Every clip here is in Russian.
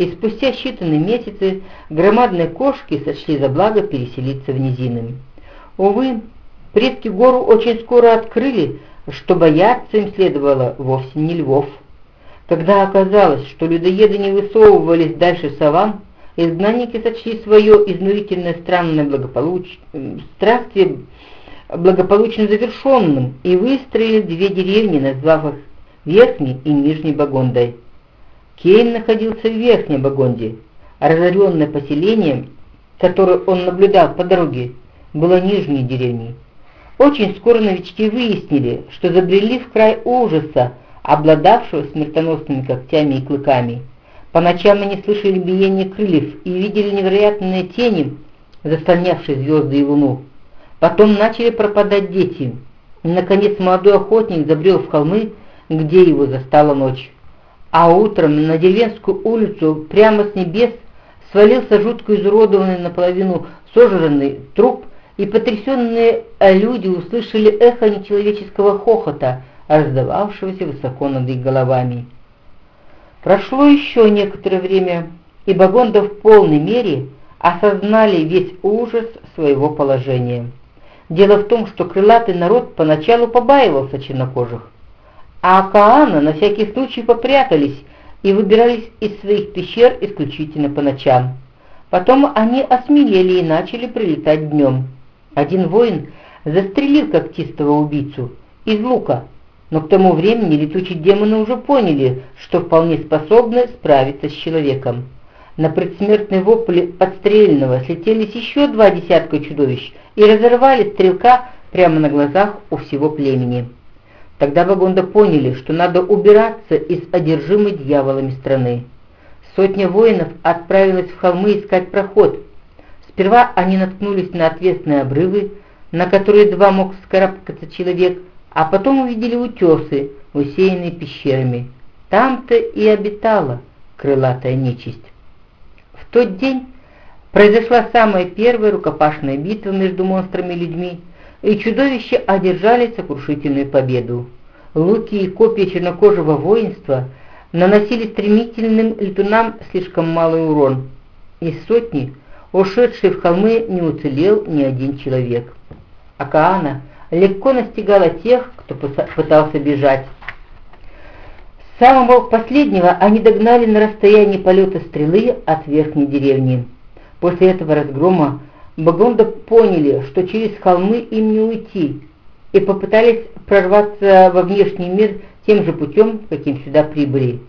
и спустя считанные месяцы громадные кошки сочли за благо переселиться в низины. Увы, предки гору очень скоро открыли, что бояться им следовало вовсе не львов. Когда оказалось, что людоеды не высовывались дальше саван, изгнанники сочли свое изнурительное странное благополуч... странствие благополучно завершенным и выстроили две деревни, назвав их Верхней и Нижней Багондой. Кейн находился в Верхней Багонде, разоренное поселение, которое он наблюдал по дороге, было Нижней деревней. Очень скоро новички выяснили, что забрели в край ужаса, обладавшего смертоносными когтями и клыками. По ночам они слышали биение крыльев и видели невероятные тени, заслонявшие звезды и луну. Потом начали пропадать дети. Наконец, молодой охотник забрел в холмы, где его застала ночь а утром на деревенскую улицу прямо с небес свалился жутко изуродованный наполовину сожранный труп, и потрясенные люди услышали эхо нечеловеческого хохота, раздававшегося высоко над их головами. Прошло еще некоторое время, и Багонда в полной мере осознали весь ужас своего положения. Дело в том, что крылатый народ поначалу побаивался чернокожих, а Каана на всякий случай попрятались и выбирались из своих пещер исключительно по ночам. Потом они осмелели и начали прилетать днем. Один воин застрелил когтистого убийцу из лука, но к тому времени летучие демоны уже поняли, что вполне способны справиться с человеком. На предсмертной вопле подстрельного слетелись еще два десятка чудовищ и разорвали стрелка прямо на глазах у всего племени. Тогда Багонда поняли, что надо убираться из одержимой дьяволами страны. Сотня воинов отправилась в холмы искать проход. Сперва они наткнулись на отвесные обрывы, на которые едва мог вскарабкаться человек, а потом увидели утесы, усеянные пещерами. Там-то и обитала крылатая нечисть. В тот день произошла самая первая рукопашная битва между монстрами и людьми, и чудовища одержали сокрушительную победу. Луки и копья чернокожего воинства наносили стремительным летунам слишком малый урон. Из сотни, ушедшей в холмы, не уцелел ни один человек. Акаана легко настигала тех, кто пытался бежать. Самого последнего они догнали на расстоянии полета стрелы от верхней деревни. После этого разгрома Багонда поняли, что через холмы им не уйти, и попытались прорваться во внешний мир тем же путем, каким сюда прибыли.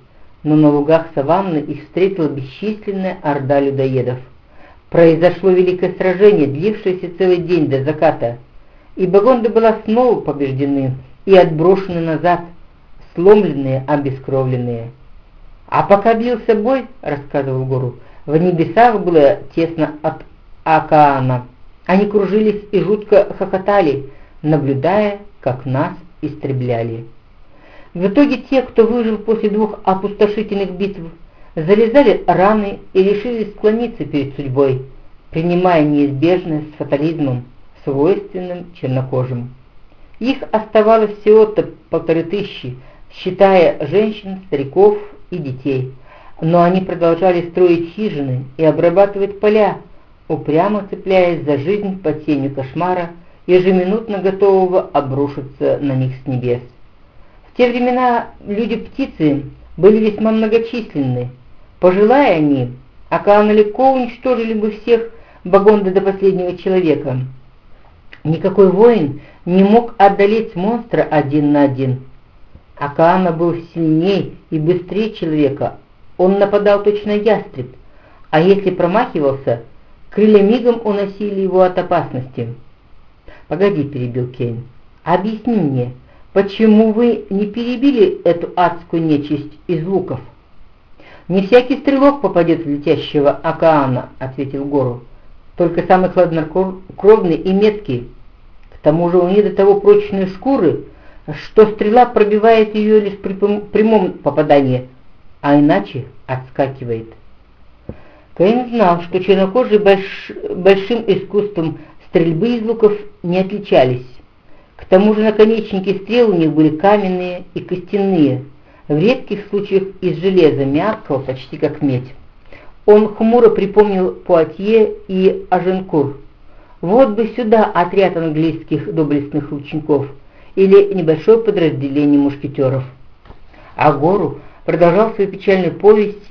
Но на лугах саванны их встретила бесчисленная орда людоедов. Произошло великое сражение, длившееся целый день до заката, и Багонда была снова побеждены и отброшены назад, сломленные, обескровленные. А пока бился бой, рассказывал Гуру, в небесах было тесно от океана. Они кружились и жутко хохотали, наблюдая, как нас истребляли. В итоге те, кто выжил после двух опустошительных битв, залезали раны и решили склониться перед судьбой, принимая неизбежное с фатализмом, свойственным чернокожим. Их оставалось всего-то полторы тысячи, считая женщин, стариков и детей, но они продолжали строить хижины и обрабатывать поля, упрямо цепляясь за жизнь под тенью кошмара, ежеминутно готового обрушиться на них с небес. В те времена люди-птицы были весьма многочисленны. Пожелая они, Акаана легко уничтожили бы всех Багонда до последнего человека. Никакой воин не мог одолеть монстра один на один. Акаана был сильнее и быстрее человека, он нападал точно ястреб, а если промахивался, крылья мигом уносили его от опасности. «Погоди», — перебил Кейн, — «объясни мне, почему вы не перебили эту адскую нечисть из луков?» «Не всякий стрелок попадет в летящего океана», — ответил Гору, — «только самый хладнокровный и меткий. К тому же у них до того прочные шкуры, что стрела пробивает ее лишь при прямом попадании, а иначе отскакивает». Кейн знал, что чернокожий больш... большим искусством стрельбы из луков не отличались. К тому же наконечники стрел у них были каменные и костяные, в редких случаях из железа, мягкого почти как медь. Он хмуро припомнил Пуатье и Аженкур. Вот бы сюда отряд английских доблестных лучников или небольшое подразделение мушкетеров. А Гору продолжал свою печальную повесть